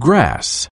grass.